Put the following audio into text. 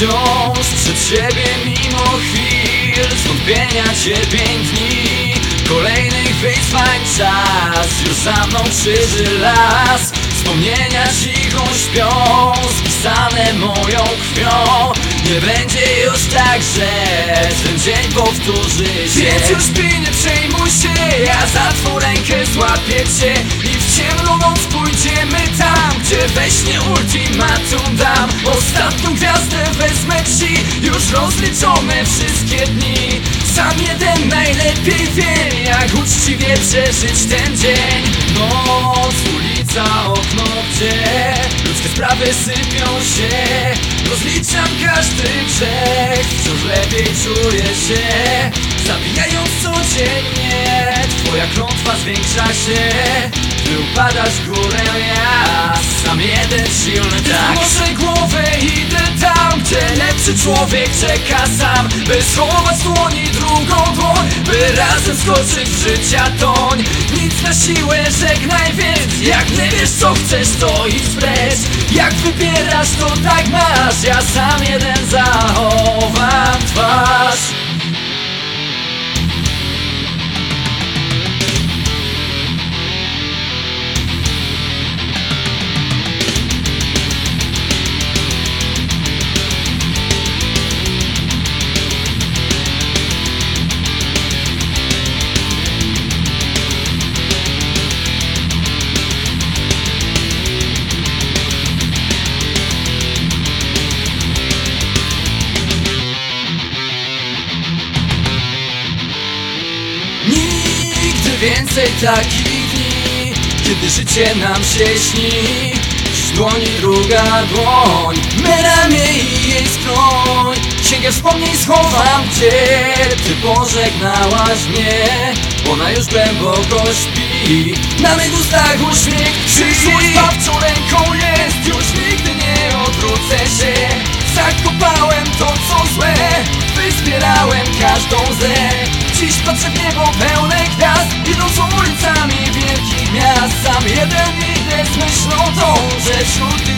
wciąż przed siebie mimo chwil Zwątpienia cierpień dni Kolejnych wyzwań czas Już za mną krzyży las. Wspomnienia cichą śpią Spisane moją krwią. Nie będzie już tak, że Ten dzień powtórzy się. Więc już śpi, nie przejmuj się Ja za twą rękę złapię cię. I w ciemną noc pójdziemy tam Gdzie we śnie ultimatum dam Ostatnią gwiazdę wezmę ci. Już rozliczone wszystkie dni. Sam jeden najlepiej wie Jak uczciwie przeżyć ten dzień. Noc, ulica, okno, gdzie Ludzkie sprawy sypią się. Rozliczam każdy grzech Wciąż lepiej czuję się. Zabijając codziennie Twoja klątwa zwiększa się. Ty upadasz w górę, ja Sam jeden silny tak Lepszy człowiek czeka sam By schować dłoni drugą dłoń By razem skoczyć w życia toń Nic na siłę, żegnaj więc Jak nie wiesz co chcesz, to idź precz Jak wybierasz, to tak masz Ja sam jeden zachowam twarz więcej takich dni Kiedy życie nam się śni. Dziś dłoni druga dłoń Me ramię i jej skroń. Księgę wspomnień schowam gdzie Ty pożegnałaś mnie Ona już głęboko śpi. Na mych ustach uśmiech Przyszłość bawczą ręką jest Już nigdy nie patrzę w niebo pełne gwiazd. Idąc ulicami wielkich miast Sam jeden idę z myślą tą, że wśród